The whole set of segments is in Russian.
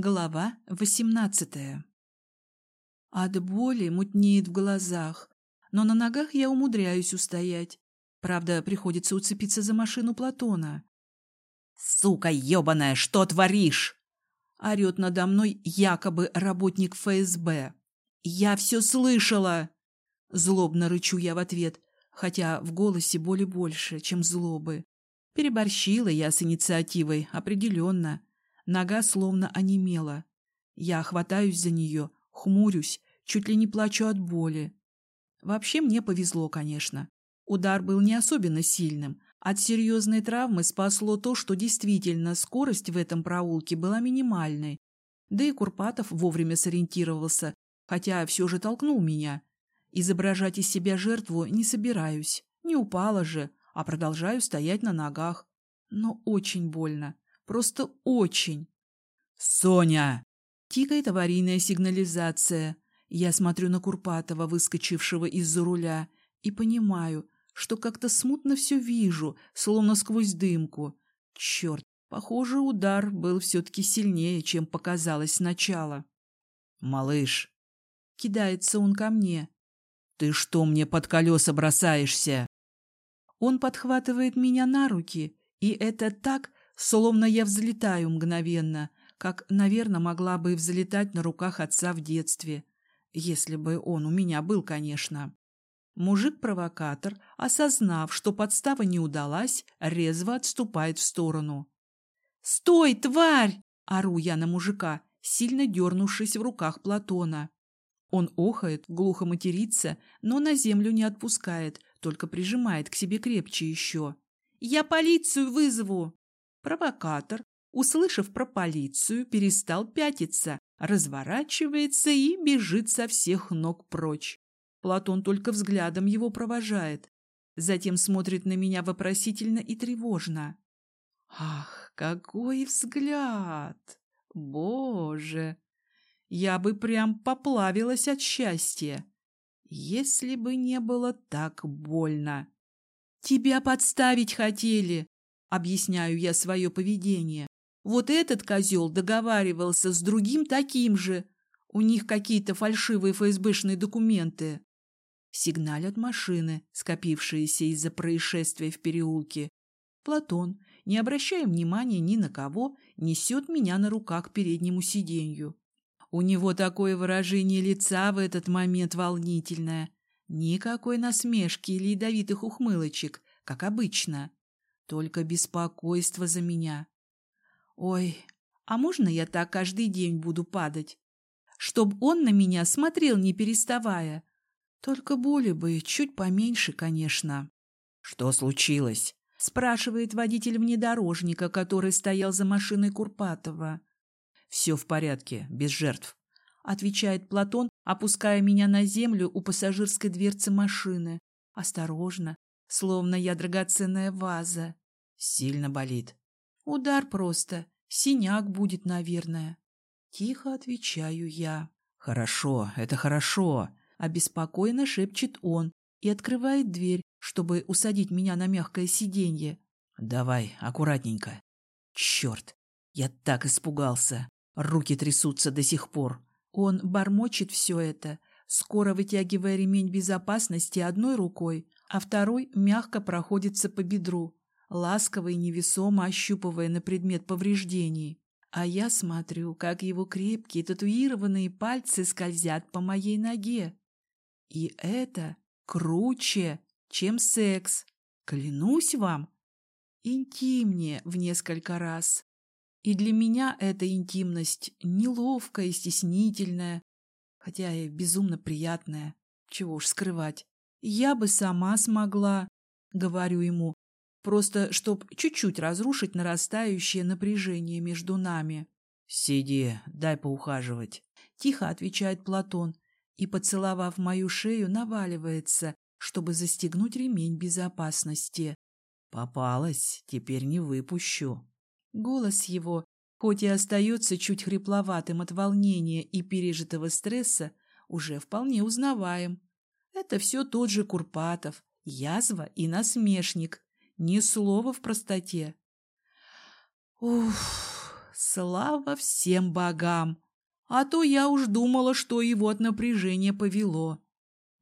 Глава восемнадцатая От боли мутнеет в глазах, но на ногах я умудряюсь устоять. Правда, приходится уцепиться за машину Платона. «Сука ебаная, что творишь?» Орет надо мной якобы работник ФСБ. «Я все слышала!» Злобно рычу я в ответ, хотя в голосе боли больше, чем злобы. Переборщила я с инициативой, определенно. Нога словно онемела. Я хватаюсь за нее, хмурюсь, чуть ли не плачу от боли. Вообще мне повезло, конечно. Удар был не особенно сильным. От серьезной травмы спасло то, что действительно скорость в этом проулке была минимальной. Да и Курпатов вовремя сориентировался, хотя все же толкнул меня. Изображать из себя жертву не собираюсь. Не упала же, а продолжаю стоять на ногах. Но очень больно. Просто очень. «Соня!» Тикает аварийная сигнализация. Я смотрю на Курпатова, выскочившего из-за руля, и понимаю, что как-то смутно все вижу, словно сквозь дымку. Черт, похоже, удар был все-таки сильнее, чем показалось сначала. «Малыш!» Кидается он ко мне. «Ты что мне под колеса бросаешься?» Он подхватывает меня на руки, и это так, Словно я взлетаю мгновенно, как, наверное, могла бы взлетать на руках отца в детстве. Если бы он у меня был, конечно. Мужик-провокатор, осознав, что подстава не удалась, резво отступает в сторону. «Стой, тварь!» — ору я на мужика, сильно дернувшись в руках Платона. Он охает, глухо матерится, но на землю не отпускает, только прижимает к себе крепче еще. «Я полицию вызову!» Провокатор, услышав про полицию, перестал пятиться, разворачивается и бежит со всех ног прочь. Платон только взглядом его провожает. Затем смотрит на меня вопросительно и тревожно. Ах, какой взгляд! Боже! Я бы прям поплавилась от счастья, если бы не было так больно. Тебя подставить хотели, Объясняю я свое поведение. Вот этот козел договаривался с другим таким же. У них какие-то фальшивые ФСБшные документы. Сигналят машины, скопившиеся из-за происшествия в переулке. Платон, не обращая внимания ни на кого, несет меня на руках к переднему сиденью. У него такое выражение лица в этот момент волнительное. Никакой насмешки или ядовитых ухмылочек, как обычно. Только беспокойство за меня. Ой, а можно я так каждый день буду падать? Чтоб он на меня смотрел, не переставая. Только боли бы чуть поменьше, конечно. Что случилось? Спрашивает водитель внедорожника, который стоял за машиной Курпатова. Все в порядке, без жертв. Отвечает Платон, опуская меня на землю у пассажирской дверцы машины. Осторожно, словно я драгоценная ваза. Сильно болит. Удар просто. Синяк будет, наверное. Тихо отвечаю я. Хорошо, это хорошо. Обеспокоенно шепчет он и открывает дверь, чтобы усадить меня на мягкое сиденье. Давай, аккуратненько. Черт, я так испугался. Руки трясутся до сих пор. Он бормочет все это, скоро вытягивая ремень безопасности одной рукой, а второй мягко проходится по бедру, ласково и невесомо ощупывая на предмет повреждений. А я смотрю, как его крепкие татуированные пальцы скользят по моей ноге. И это круче, чем секс. Клянусь вам, интимнее в несколько раз. И для меня эта интимность неловкая и стеснительная, хотя и безумно приятная. Чего уж скрывать. Я бы сама смогла, говорю ему, просто чтоб чуть-чуть разрушить нарастающее напряжение между нами. Сиди, дай поухаживать. Тихо отвечает Платон и, поцеловав мою шею, наваливается, чтобы застегнуть ремень безопасности. Попалась, теперь не выпущу. Голос его, хоть и остается чуть хрипловатым от волнения и пережитого стресса, уже вполне узнаваем. Это все тот же Курпатов, язва и насмешник. Ни слова в простоте. Уф, слава всем богам! А то я уж думала, что его от напряжения повело.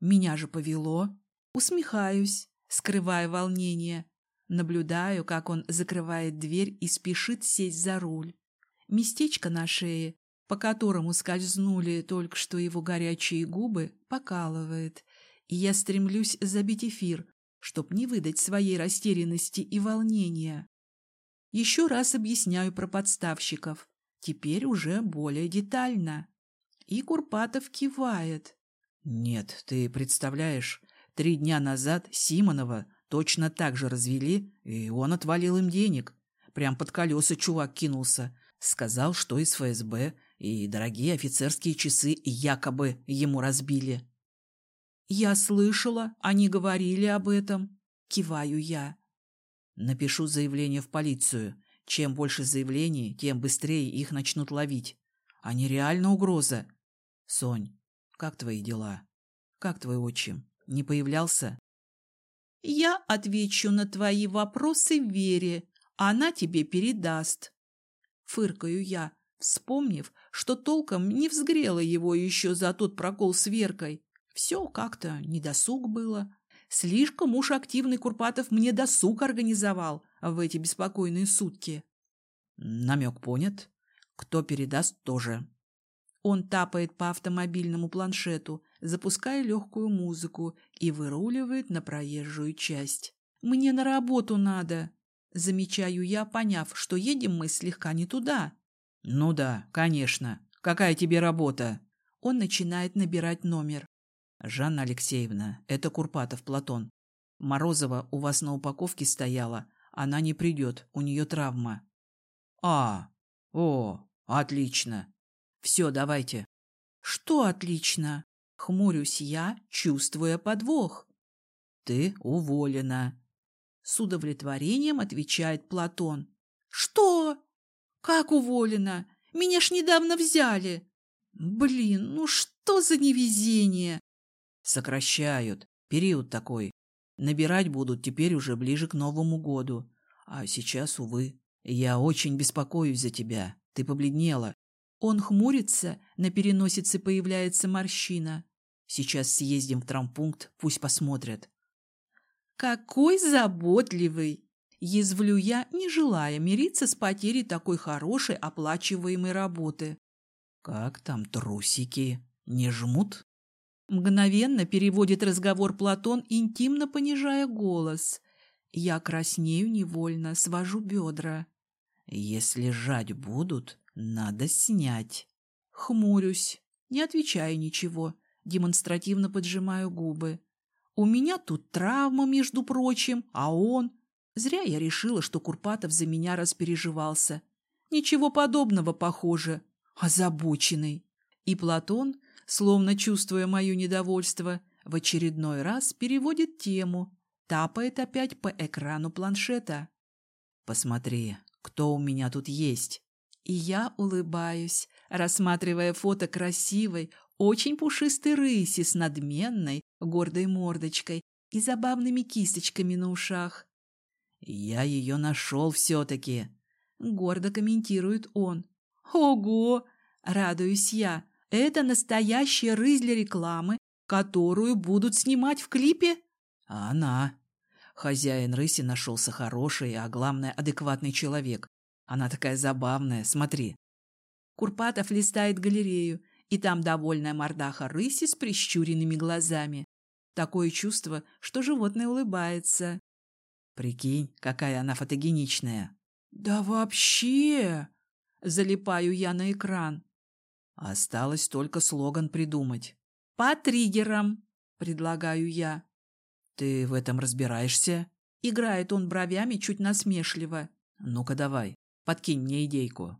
Меня же повело. Усмехаюсь, скрывая волнение. Наблюдаю, как он закрывает дверь и спешит сесть за руль. Местечко на шее, по которому скользнули только что его горячие губы, покалывает, и я стремлюсь забить эфир, чтоб не выдать своей растерянности и волнения. Еще раз объясняю про подставщиков, теперь уже более детально. И Курпатов кивает. «Нет, ты представляешь, три дня назад Симонова точно так же развели, и он отвалил им денег. Прям под колеса чувак кинулся, Сказал, что из ФСБ и дорогие офицерские часы якобы ему разбили. «Я слышала, они говорили об этом», — киваю я. «Напишу заявление в полицию. Чем больше заявлений, тем быстрее их начнут ловить. Они реально угроза. Сонь, как твои дела? Как твой отчим? Не появлялся?» «Я отвечу на твои вопросы Вере. Она тебе передаст», Фыркаю я, вспомнив, что толком не взгрела его еще за тот прокол с Веркой. Все как-то недосуг было. Слишком уж активный Курпатов мне досуг организовал в эти беспокойные сутки. Намек понят. Кто передаст, тоже. Он тапает по автомобильному планшету, запуская легкую музыку и выруливает на проезжую часть. «Мне на работу надо!» Замечаю я, поняв, что едем мы слегка не туда. «Ну да, конечно. Какая тебе работа?» Он начинает набирать номер. «Жанна Алексеевна, это Курпатов Платон. Морозова у вас на упаковке стояла. Она не придет, у нее травма». «А, о, отлично. Все, давайте». «Что отлично?» Хмурюсь я, чувствуя подвох. «Ты уволена», с удовлетворением отвечает Платон. Что? Как уволена? Меня ж недавно взяли. Блин, ну что за невезение? Сокращают. Период такой. Набирать будут теперь уже ближе к Новому году. А сейчас, увы. Я очень беспокоюсь за тебя. Ты побледнела. Он хмурится, на переносице появляется морщина. Сейчас съездим в травмпункт, пусть посмотрят. «Какой заботливый!» Язвлю я, не желая мириться с потерей такой хорошей оплачиваемой работы. «Как там трусики? Не жмут?» Мгновенно переводит разговор Платон, интимно понижая голос. Я краснею невольно, свожу бедра. «Если жать будут, надо снять». Хмурюсь, не отвечаю ничего, демонстративно поджимаю губы. У меня тут травма, между прочим, а он... Зря я решила, что Курпатов за меня распереживался. Ничего подобного, похоже. Озабоченный. И Платон, словно чувствуя мое недовольство, в очередной раз переводит тему, тапает опять по экрану планшета. «Посмотри, кто у меня тут есть?» И я улыбаюсь, рассматривая фото красивой, очень пушистой рыси с надменной, гордой мордочкой и забавными кисточками на ушах. «Я ее нашел все-таки», — гордо комментирует он. «Ого!» — радуюсь я. «Это настоящая рысь для рекламы, которую будут снимать в клипе?» «Она». Хозяин рыси нашелся хороший, а главное, адекватный человек. Она такая забавная, смотри. Курпатов листает галерею, и там довольная мордаха рыси с прищуренными глазами. Такое чувство, что животное улыбается. Прикинь, какая она фотогеничная. Да вообще! Залипаю я на экран. Осталось только слоган придумать. По триггерам, предлагаю я. Ты в этом разбираешься? Играет он бровями чуть насмешливо. Ну-ка давай, подкинь мне идейку.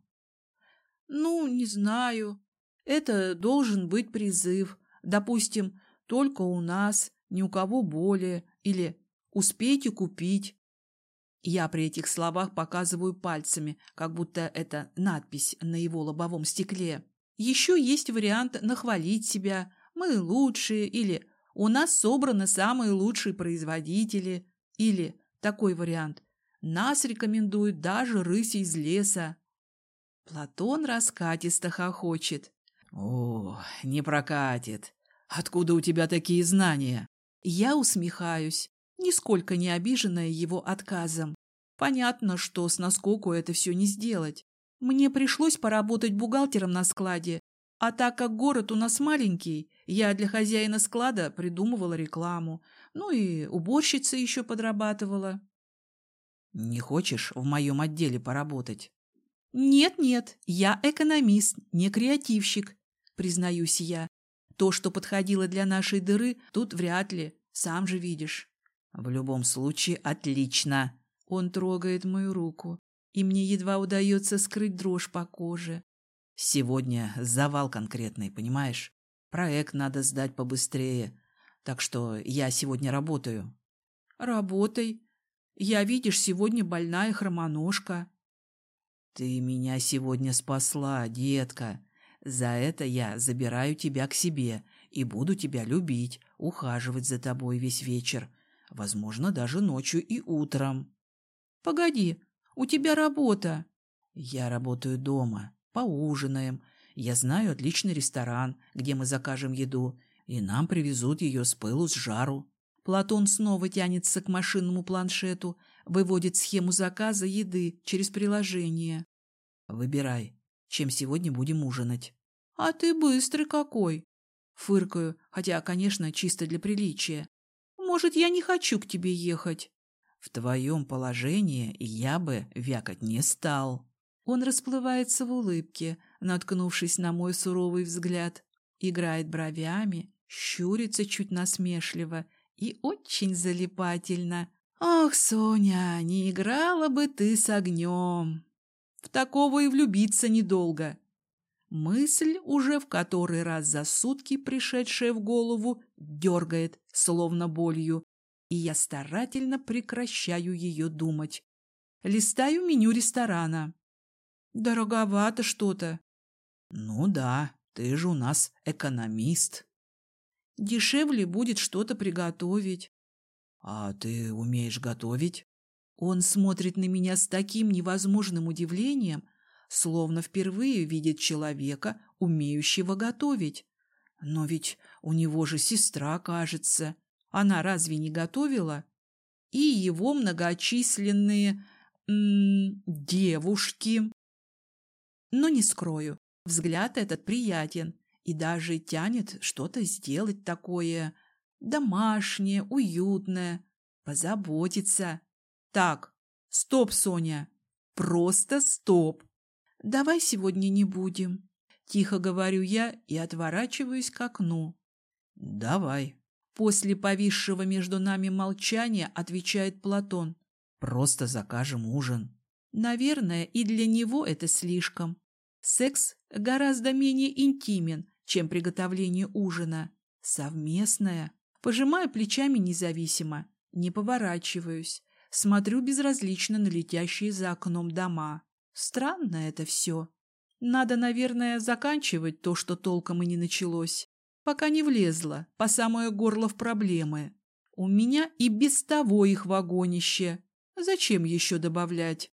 Ну, не знаю. Это должен быть призыв. Допустим, только у нас, ни у кого более. Или успейте купить. Я при этих словах показываю пальцами, как будто это надпись на его лобовом стекле. Еще есть вариант нахвалить себя. Мы лучшие. Или у нас собраны самые лучшие производители. Или такой вариант. Нас рекомендуют даже рыси из леса. Платон раскатисто хохочет. О, не прокатит. Откуда у тебя такие знания? Я усмехаюсь, нисколько не обиженная его отказом. Понятно, что с наскоку это все не сделать. Мне пришлось поработать бухгалтером на складе, а так как город у нас маленький, я для хозяина склада придумывала рекламу, ну и уборщица еще подрабатывала. Не хочешь в моем отделе поработать? Нет-нет, я экономист, не креативщик, признаюсь я. То, что подходило для нашей дыры, тут вряд ли, сам же видишь. В любом случае, отлично. Он трогает мою руку, и мне едва удается скрыть дрожь по коже. Сегодня завал конкретный, понимаешь? Проект надо сдать побыстрее. Так что я сегодня работаю. Работай. Я, видишь, сегодня больная хромоножка. Ты меня сегодня спасла, детка. За это я забираю тебя к себе и буду тебя любить, ухаживать за тобой весь вечер, возможно, даже ночью и утром. Погоди, у тебя работа. Я работаю дома. Поужинаем. Я знаю отличный ресторан, где мы закажем еду, и нам привезут ее с пылу с жару. Платон снова тянется к машинному планшету, выводит схему заказа еды через приложение. Выбирай, чем сегодня будем ужинать. А ты быстрый какой. Фыркаю, хотя, конечно, чисто для приличия. Может, я не хочу к тебе ехать? В твоем положении я бы вякать не стал. Он расплывается в улыбке, наткнувшись на мой суровый взгляд, играет бровями, щурится чуть насмешливо и очень залипательно. «Ох, Соня, не играла бы ты с огнем!» В такого и влюбиться недолго. Мысль, уже в который раз за сутки пришедшая в голову, дергает, словно болью, и я старательно прекращаю ее думать. Листаю меню ресторана. Дороговато что-то. Ну да, ты же у нас экономист. Дешевле будет что-то приготовить. А ты умеешь готовить? Он смотрит на меня с таким невозможным удивлением, словно впервые видит человека, умеющего готовить. Но ведь у него же сестра, кажется. Она разве не готовила? И его многочисленные м -м, девушки. Но не скрою, взгляд этот приятен и даже тянет что-то сделать такое домашнее, уютное, позаботиться. Так, стоп, Соня, просто стоп. Давай сегодня не будем. Тихо говорю я и отворачиваюсь к окну. Давай. После повисшего между нами молчания отвечает Платон. Просто закажем ужин. Наверное, и для него это слишком. Секс гораздо менее интимен, чем приготовление ужина. Совместное. Пожимаю плечами независимо, не поворачиваюсь. Смотрю безразлично на летящие за окном дома. Странно это все. Надо, наверное, заканчивать то, что толком и не началось, пока не влезла по самое горло в проблемы. У меня и без того их вагонище. Зачем еще добавлять?